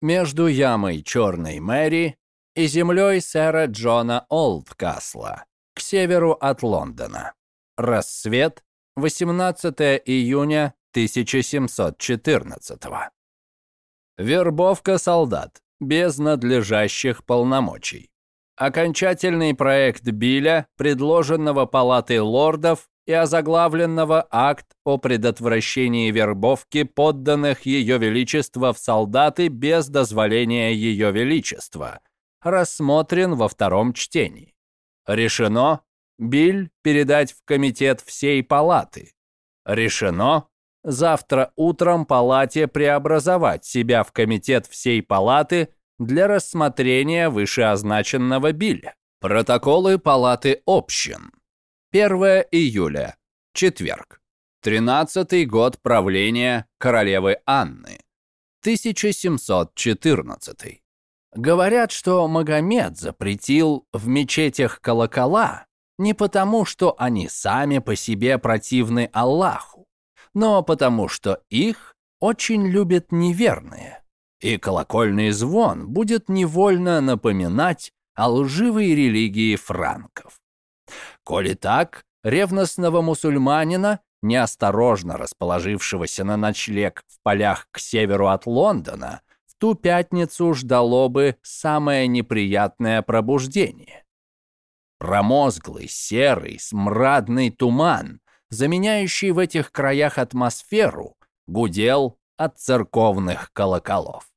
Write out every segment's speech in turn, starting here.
между ямой Черной Мэри и землей сэра Джона Олдкасла к северу от Лондона. Рассвет, 18 июня 1714 Вербовка солдат без надлежащих полномочий. Окончательный проект Биля, предложенного Палатой лордов и озаглавленного акт о предотвращении вербовки подданных Ее Величества в солдаты без дозволения Ее Величества, рассмотрен во втором чтении. Решено Биль передать в комитет всей палаты. Решено завтра утром палате преобразовать себя в комитет всей палаты для рассмотрения вышеозначенного Билля. Протоколы палаты общин. 1 июля. Четверг. 13-й год правления королевы Анны. 1714. Говорят, что Магомед запретил в мечетях колокола не потому, что они сами по себе противны Аллаху, но потому, что их очень любят неверные, и колокольный звон будет невольно напоминать о лживой религии франков. Коли так, ревностного мусульманина, неосторожно расположившегося на ночлег в полях к северу от Лондона, в ту пятницу ждало бы самое неприятное пробуждение. Промозглый, серый, смрадный туман, заменяющий в этих краях атмосферу, гудел от церковных колоколов.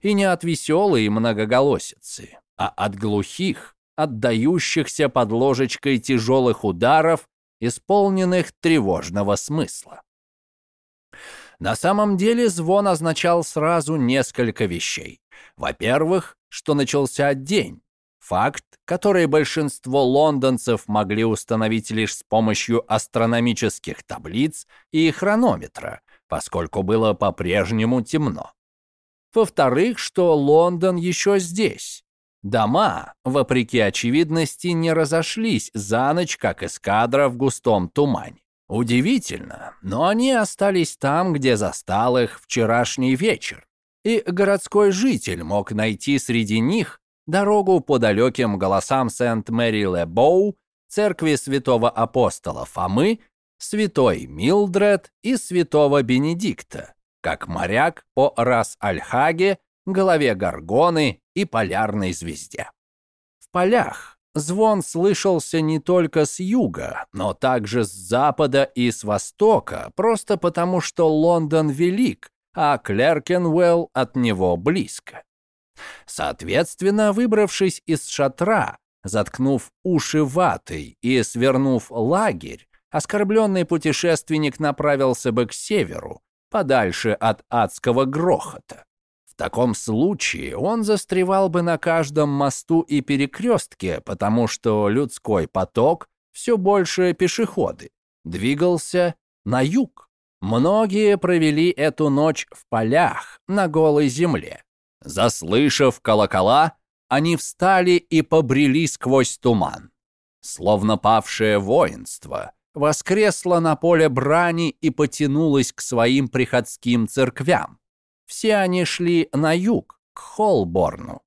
И не от веселой многоголосицы, а от глухих, отдающихся под ложечкой тяжелых ударов, исполненных тревожного смысла. На самом деле звон означал сразу несколько вещей. Во-первых, что начался день. Факт, который большинство лондонцев могли установить лишь с помощью астрономических таблиц и хронометра, поскольку было по-прежнему темно. Во-вторых, что Лондон еще здесь, Дома, вопреки очевидности, не разошлись за ночь, как эскадра в густом тумане. Удивительно, но они остались там, где застал их вчерашний вечер. И городской житель мог найти среди них дорогу по далеким голосам Сент-Мэри-Ле-Боу, церкви святого апостола Фомы, святой Милдред и святого Бенедикта, как моряк по Рас-Аль-Хаге голове Гаргоны и полярной звезде. В полях звон слышался не только с юга, но также с запада и с востока, просто потому что Лондон велик, а Клеркенвелл от него близко. Соответственно, выбравшись из шатра, заткнув уши ватой и свернув лагерь, оскорбленный путешественник направился бы к северу, подальше от адского грохота. В таком случае он застревал бы на каждом мосту и перекрестке, потому что людской поток, все больше пешеходы, двигался на юг. Многие провели эту ночь в полях на голой земле. Заслышав колокола, они встали и побрели сквозь туман. Словно павшее воинство, воскресло на поле брани и потянулось к своим приходским церквям. Все они шли на юг, к Холборну,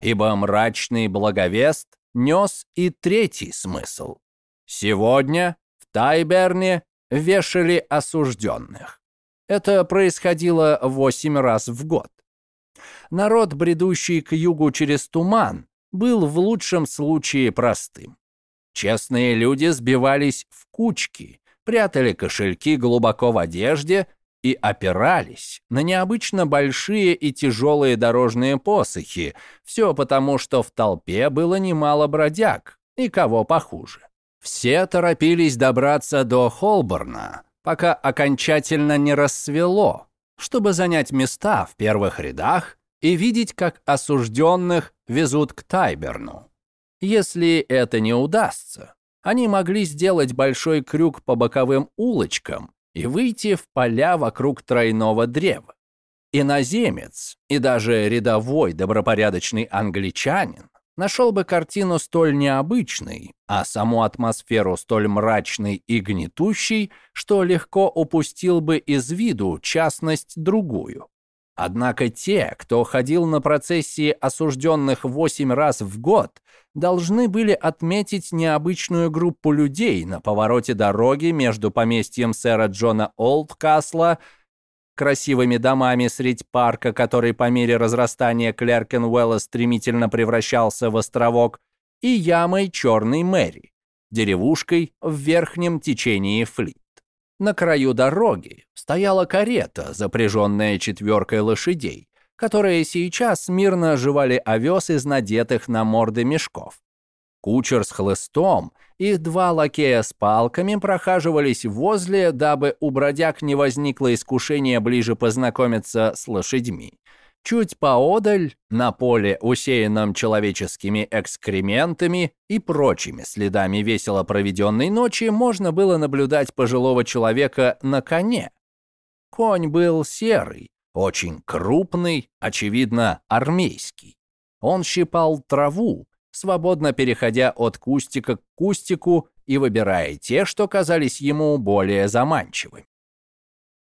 ибо мрачный благовест нес и третий смысл. Сегодня в Тайберне вешали осужденных. Это происходило восемь раз в год. Народ, бредущий к югу через туман, был в лучшем случае простым. Честные люди сбивались в кучки, прятали кошельки глубоко в одежде и опирались на необычно большие и тяжелые дорожные посохи, все потому, что в толпе было немало бродяг, и кого похуже. Все торопились добраться до Холборна, пока окончательно не рассвело, чтобы занять места в первых рядах и видеть, как осужденных везут к Тайберну. Если это не удастся, они могли сделать большой крюк по боковым улочкам и выйти в поля вокруг тройного древа. Иноземец и даже рядовой добропорядочный англичанин нашел бы картину столь необычной, а саму атмосферу столь мрачной и гнетущей, что легко упустил бы из виду частность другую. Однако те, кто ходил на процессии осужденных восемь раз в год, должны были отметить необычную группу людей на повороте дороги между поместьем сэра Джона Олдкасла, красивыми домами средь парка, который по мере разрастания Клеркенуэлла стремительно превращался в островок, и ямой Черной Мэри, деревушкой в верхнем течении Флит. На краю дороги стояла карета, запряженная четверкой лошадей, которые сейчас мирно оживали овес из надетых на морды мешков. Кучер с хлыстом и два лакея с палками прохаживались возле, дабы у бродяг не возникло искушения ближе познакомиться с лошадьми. Чуть поодаль, на поле, усеянном человеческими экскрементами и прочими следами весело проведенной ночи, можно было наблюдать пожилого человека на коне. Конь был серый, очень крупный, очевидно, армейский. Он щипал траву, свободно переходя от кустика к кустику и выбирая те, что казались ему более заманчивыми.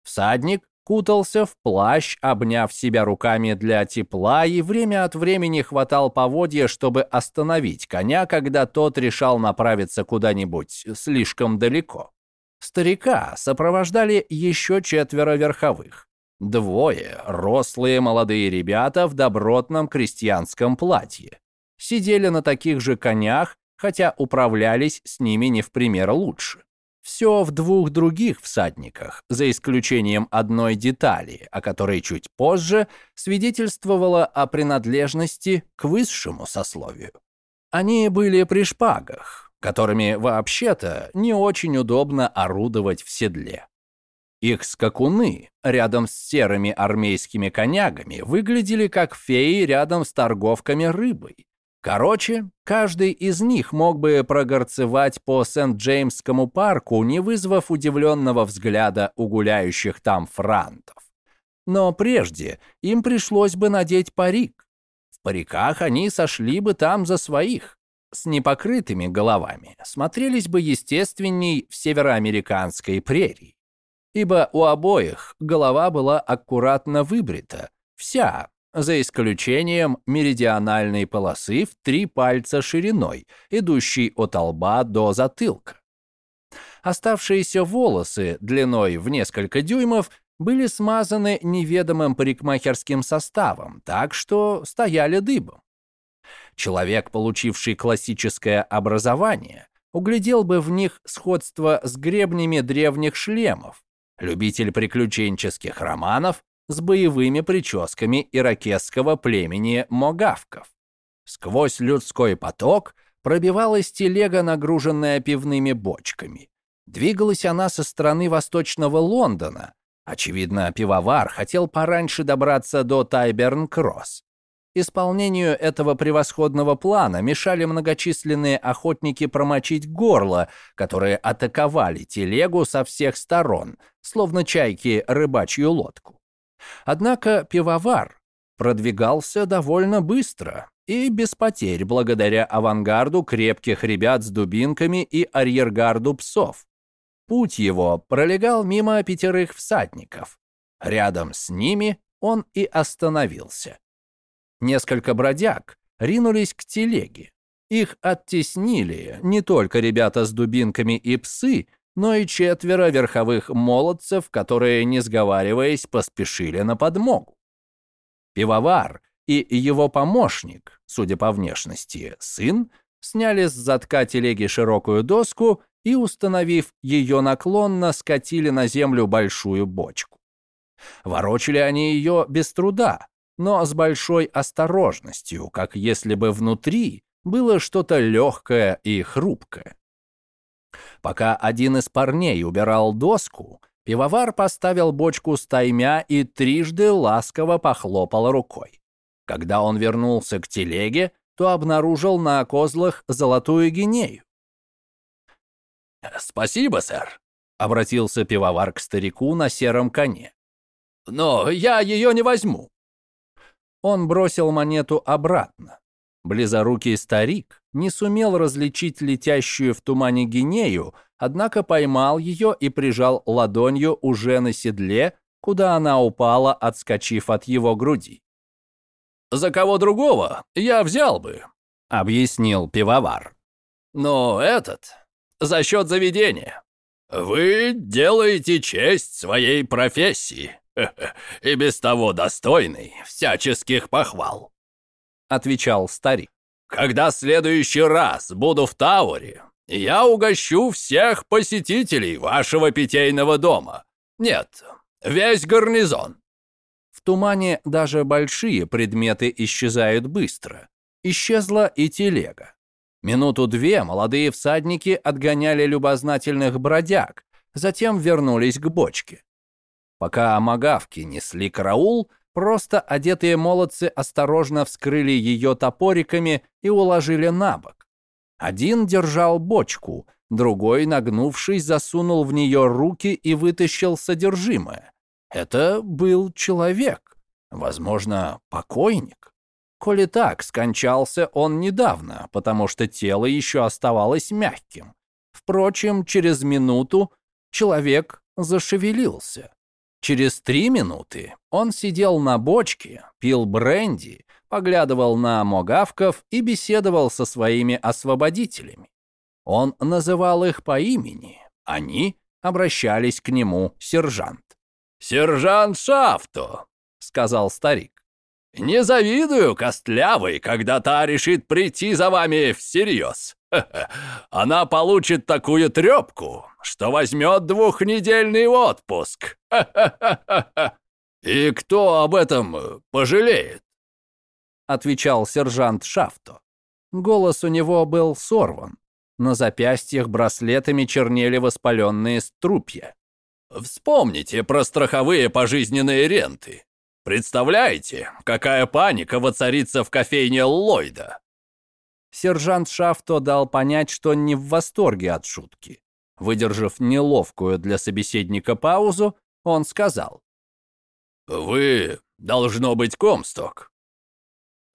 Всадник кутался в плащ, обняв себя руками для тепла, и время от времени хватал поводья, чтобы остановить коня, когда тот решал направиться куда-нибудь слишком далеко. Старика сопровождали еще четверо верховых. Двое рослые молодые ребята в добротном крестьянском платье. Сидели на таких же конях, хотя управлялись с ними не в пример лучше. Все в двух других всадниках, за исключением одной детали, о которой чуть позже свидетельствовало о принадлежности к высшему сословию. Они были при шпагах, которыми вообще-то не очень удобно орудовать в седле. Их скакуны рядом с серыми армейскими конягами выглядели как феи рядом с торговками рыбой, Короче, каждый из них мог бы прогорцевать по Сент-Джеймскому парку, не вызвав удивленного взгляда у гуляющих там франтов. Но прежде им пришлось бы надеть парик. В париках они сошли бы там за своих. С непокрытыми головами смотрелись бы естественней в североамериканской прерии. Ибо у обоих голова была аккуратно выбрита, вся, за исключением меридиональной полосы в три пальца шириной, идущей от лба до затылка. Оставшиеся волосы длиной в несколько дюймов были смазаны неведомым парикмахерским составом, так что стояли дыбом. Человек, получивший классическое образование, углядел бы в них сходство с гребнями древних шлемов. Любитель приключенческих романов с боевыми прическами иракесского племени могавков. Сквозь людской поток пробивалась телега, нагруженная пивными бочками. Двигалась она со стороны восточного Лондона. Очевидно, пивовар хотел пораньше добраться до Тайберн-Кросс. Исполнению этого превосходного плана мешали многочисленные охотники промочить горло, которые атаковали телегу со всех сторон, словно чайки рыбачью лодку. Однако пивовар продвигался довольно быстро и без потерь благодаря авангарду крепких ребят с дубинками и арьергарду псов. Путь его пролегал мимо пятерых всадников. Рядом с ними он и остановился. Несколько бродяг ринулись к телеге. Их оттеснили не только ребята с дубинками и псы, но и четверо верховых молодцев, которые, не сговариваясь, поспешили на подмогу. Пивовар и его помощник, судя по внешности, сын, сняли с задка телеги широкую доску и, установив ее наклонно, скатили на землю большую бочку. Ворочали они ее без труда, но с большой осторожностью, как если бы внутри было что-то легкое и хрупкое. Пока один из парней убирал доску, пивовар поставил бочку с таймя и трижды ласково похлопал рукой. Когда он вернулся к телеге, то обнаружил на козлах золотую гинею. «Спасибо, сэр», — обратился пивовар к старику на сером коне. «Но я ее не возьму». Он бросил монету обратно. Близорукий старик не сумел различить летящую в тумане гинею, однако поймал ее и прижал ладонью уже на седле, куда она упала, отскочив от его груди. «За кого другого я взял бы», — объяснил пивовар. «Но этот за счет заведения. Вы делаете честь своей профессии, и без того достойный всяческих похвал», — отвечал старик. «Когда следующий раз буду в Тауэре, я угощу всех посетителей вашего питейного дома. Нет, весь гарнизон». В тумане даже большие предметы исчезают быстро. Исчезла и телега. Минуту-две молодые всадники отгоняли любознательных бродяг, затем вернулись к бочке. Пока магавки несли караул, просто одетые молодцы осторожно вскрыли ее топориками и уложили на бок. Один держал бочку, другой, нагнувшись, засунул в нее руки и вытащил содержимое. Это был человек, возможно, покойник. Коли так, скончался он недавно, потому что тело еще оставалось мягким. Впрочем, через минуту человек зашевелился. Через три минуты он сидел на бочке, пил бренди, поглядывал на могавков и беседовал со своими освободителями. Он называл их по имени, они обращались к нему сержант. «Сержант Шафто», — сказал старик. «Не завидую Костлявой, когда та решит прийти за вами всерьез. Она получит такую трепку, что возьмет двухнедельный отпуск. И кто об этом пожалеет? Отвечал сержант Шафто. Голос у него был сорван. На запястьях браслетами чернели воспаленные струпья. Вспомните про страховые пожизненные ренты. Представляете, какая паника воцарится в кофейне Ллойда? Сержант Шафто дал понять, что не в восторге от шутки. Выдержав неловкую для собеседника паузу, он сказал. «Вы, должно быть, Комсток.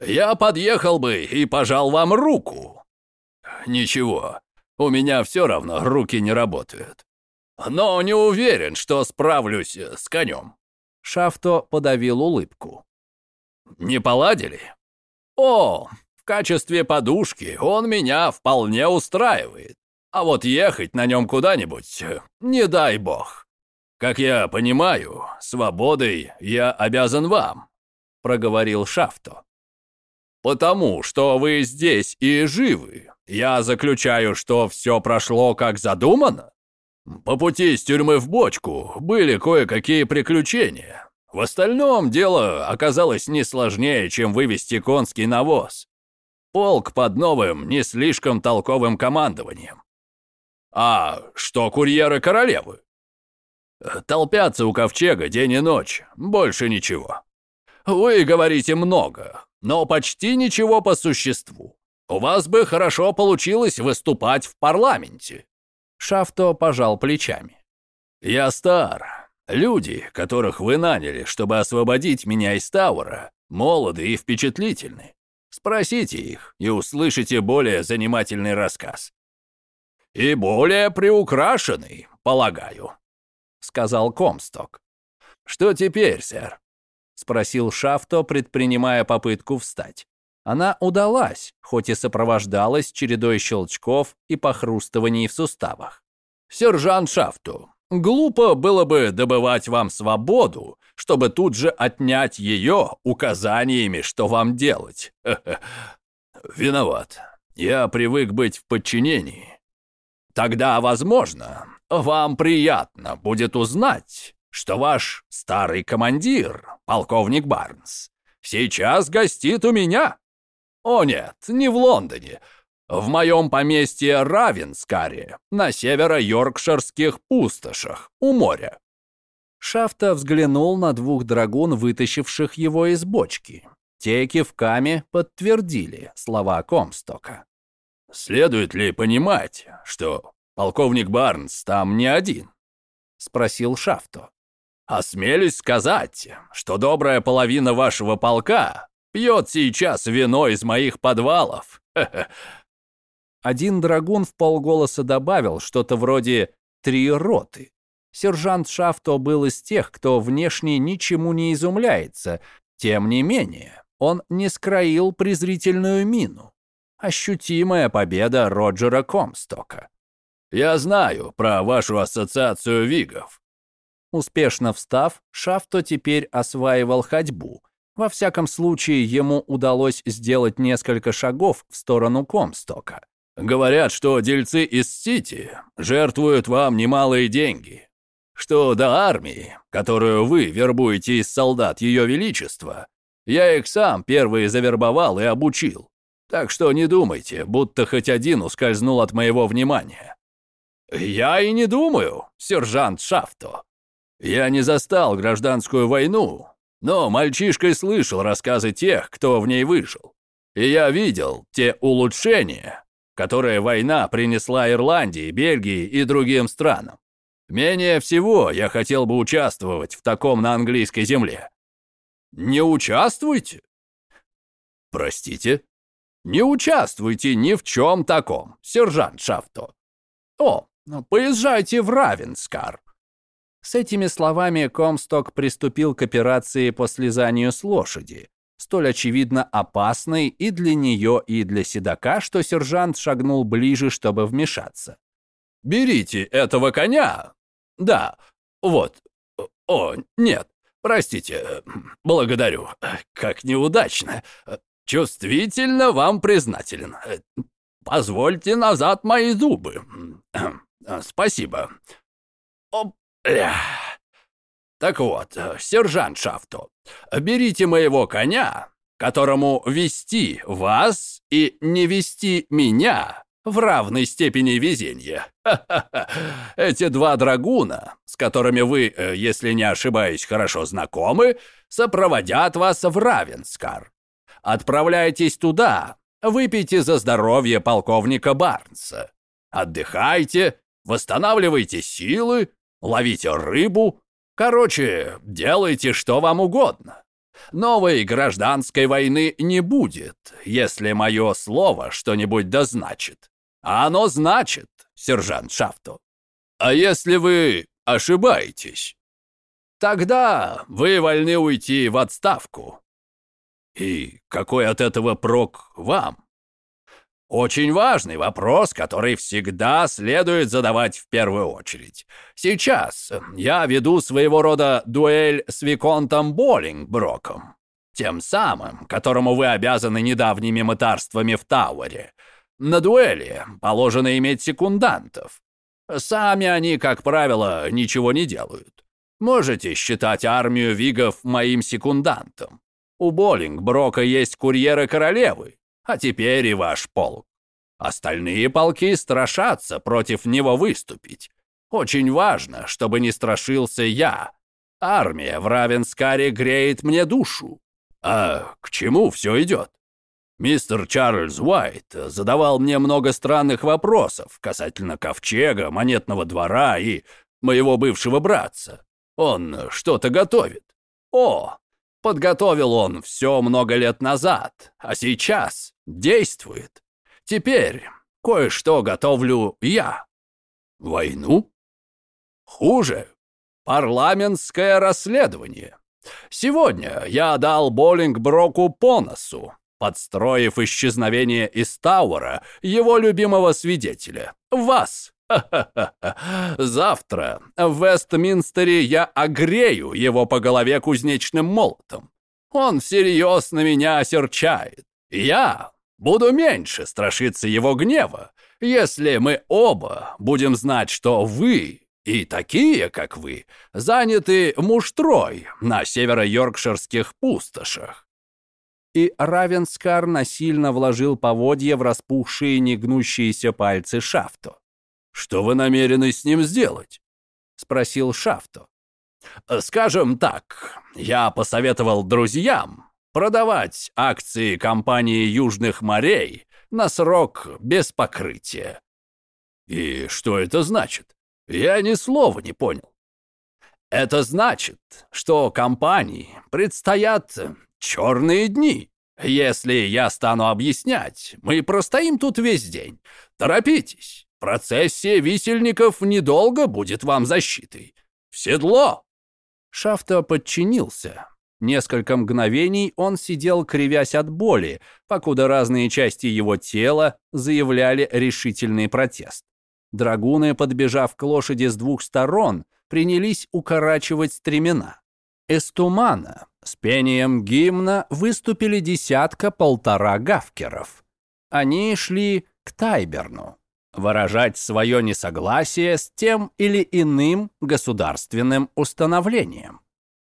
Я подъехал бы и пожал вам руку. Ничего, у меня все равно руки не работают. Но не уверен, что справлюсь с конем». Шафто подавил улыбку. «Не поладили?» «О, качестве подушки он меня вполне устраивает. А вот ехать на нем куда-нибудь, не дай бог. Как я понимаю, свободой я обязан вам, проговорил Шафто. Потому что вы здесь и живы, я заключаю, что все прошло как задумано. По пути из тюрьмы в бочку были кое-какие приключения. В остальном дело оказалось не сложнее, чем вывести конский навоз. Полк под новым, не слишком толковым командованием. А что курьеры королевы? Толпятся у ковчега день и ночь, больше ничего. Вы говорите много, но почти ничего по существу. У вас бы хорошо получилось выступать в парламенте. Шафто пожал плечами. Я стар. Люди, которых вы наняли, чтобы освободить меня из Тауэра, молоды и впечатлительны. Спросите их и услышите более занимательный рассказ. «И более приукрашенный, полагаю», — сказал Комсток. «Что теперь, сэр?» — спросил Шафто, предпринимая попытку встать. Она удалась, хоть и сопровождалась чередой щелчков и похрустываний в суставах. «Сержант Шафто, глупо было бы добывать вам свободу, чтобы тут же отнять ее указаниями, что вам делать. Виноват. Я привык быть в подчинении. Тогда, возможно, вам приятно будет узнать, что ваш старый командир, полковник Барнс, сейчас гостит у меня. О нет, не в Лондоне, в моем поместье Равенскаре, на северо-йоркширских пустошах, у моря. Шафта взглянул на двух драгун, вытащивших его из бочки. Те кивками подтвердили слова Комстока. «Следует ли понимать, что полковник Барнс там не один?» — спросил Шафто. «Осмелюсь сказать, что добрая половина вашего полка пьет сейчас вино из моих подвалов». Один драгун в полголоса добавил что-то вроде «три роты». Сержант Шафто был из тех, кто внешне ничему не изумляется. Тем не менее, он не скроил презрительную мину. Ощутимая победа Роджера Комстока. «Я знаю про вашу ассоциацию вигов». Успешно встав, Шафто теперь осваивал ходьбу. Во всяком случае, ему удалось сделать несколько шагов в сторону Комстока. «Говорят, что дельцы из Сити жертвуют вам немалые деньги. Что до армии, которую вы вербуете из солдат Ее Величества, я их сам первый завербовал и обучил. Так что не думайте, будто хоть один ускользнул от моего внимания. Я и не думаю, сержант Шафто. Я не застал гражданскую войну, но мальчишкой слышал рассказы тех, кто в ней выжил. И я видел те улучшения, которые война принесла Ирландии, Бельгии и другим странам. Менее всего я хотел бы участвовать в таком на английской земле. Не участвуйте? Простите? Не участвуйте ни в чем таком, сержант Шафто. О, поезжайте в Равенскар. С этими словами Комсток приступил к операции по слезанию с лошади, столь очевидно опасной и для нее, и для седока, что сержант шагнул ближе, чтобы вмешаться. «Берите этого коня да, вот. О, нет, простите, благодарю. Как неудачно. Чувствительно вам признателен. Позвольте назад мои зубы. Спасибо. Опля. Так вот, сержант Шафто, берите моего коня, которому вести вас и не вести меня в равной степени везения. Эти два драгуна, с которыми вы, э, если не ошибаюсь, хорошо знакомы, сопроводят вас в Равенскар. Отправляйтесь туда, выпейте за здоровье полковника Барнса. Отдыхайте, восстанавливайте силы, ловите рыбу. Короче, делайте, что вам угодно. Новой гражданской войны не будет, если мое слово что-нибудь дозначит. А оно значит, сержант Шафто. А если вы ошибаетесь, тогда вы вольны уйти в отставку. И какой от этого прок вам? Очень важный вопрос, который всегда следует задавать в первую очередь. Сейчас я веду своего рода дуэль с Виконтом Боллингброком, тем самым, которому вы обязаны недавними мытарствами в Тауэре. На дуэли положено иметь секундантов. Сами они, как правило, ничего не делают. Можете считать армию вигов моим секундантом. У Боллингброка есть курьеры королевы, а теперь и ваш полк. Остальные полки страшатся против него выступить. Очень важно, чтобы не страшился я. Армия в Равенскаре греет мне душу. А к чему все идет? Мистер Чарльз Уайт задавал мне много странных вопросов касательно ковчега, монетного двора и моего бывшего братца. Он что-то готовит. О, подготовил он все много лет назад, а сейчас действует. Теперь кое-что готовлю я. Войну? Хуже. Парламентское расследование. Сегодня я дал Боллингброку по носу, подстроив исчезновение из Тауэра его любимого свидетеля. Вас! Завтра в Вестминстере я огрею его по голове кузнечным молотом. Он всерьез на меня осерчает. Я буду меньше страшиться его гнева, если мы оба будем знать, что вы и такие, как вы, заняты муштрой на северо-йоркширских пустошах и Равенскар насильно вложил поводья в распухшие негнущиеся пальцы Шафто. «Что вы намерены с ним сделать?» — спросил Шафто. «Скажем так, я посоветовал друзьям продавать акции компании Южных морей на срок без покрытия». «И что это значит? Я ни слова не понял». «Это значит, что компании предстоят черные дни. Если я стану объяснять, мы простоим тут весь день. Торопитесь, процессия висельников недолго будет вам защитой. в седло!» Шафта подчинился. Несколько мгновений он сидел, кривясь от боли, покуда разные части его тела заявляли решительный протест. Драгуны, подбежав к лошади с двух сторон, принялись укорачивать стремена. Из тумана с пением гимна выступили десятка-полтора гавкеров. Они шли к Тайберну, выражать свое несогласие с тем или иным государственным установлением.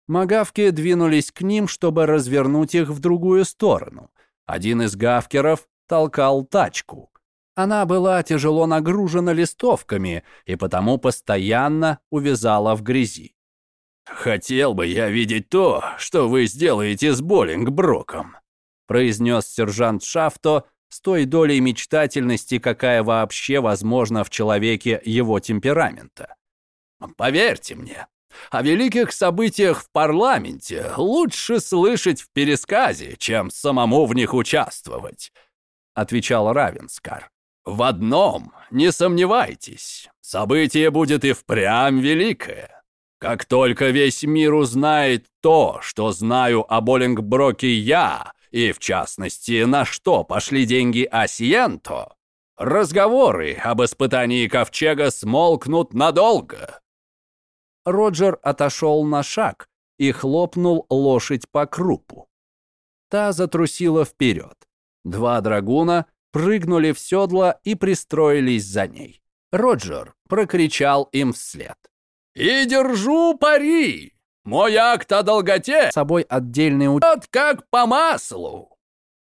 Магавки двинулись к ним, чтобы развернуть их в другую сторону. Один из гавкеров толкал тачку. Она была тяжело нагружена листовками и потому постоянно увязала в грязи. «Хотел бы я видеть то, что вы сделаете с Боллингброком», произнес сержант Шафто с той долей мечтательности, какая вообще возможна в человеке его темперамента. «Поверьте мне, о великих событиях в парламенте лучше слышать в пересказе, чем самому в них участвовать», отвечал Равенскар. «В одном не сомневайтесь, событие будет и впрямь великое. Как только весь мир узнает то, что знаю о Боллингброке я, и, в частности, на что пошли деньги Асиенто, разговоры об испытании ковчега смолкнут надолго. Роджер отошел на шаг и хлопнул лошадь по крупу. Та затрусила вперед. Два драгуна прыгнули в седло и пристроились за ней. Роджер прокричал им вслед. «И держу пари! Мой акт о долготе с собой отдельный учет как по маслу.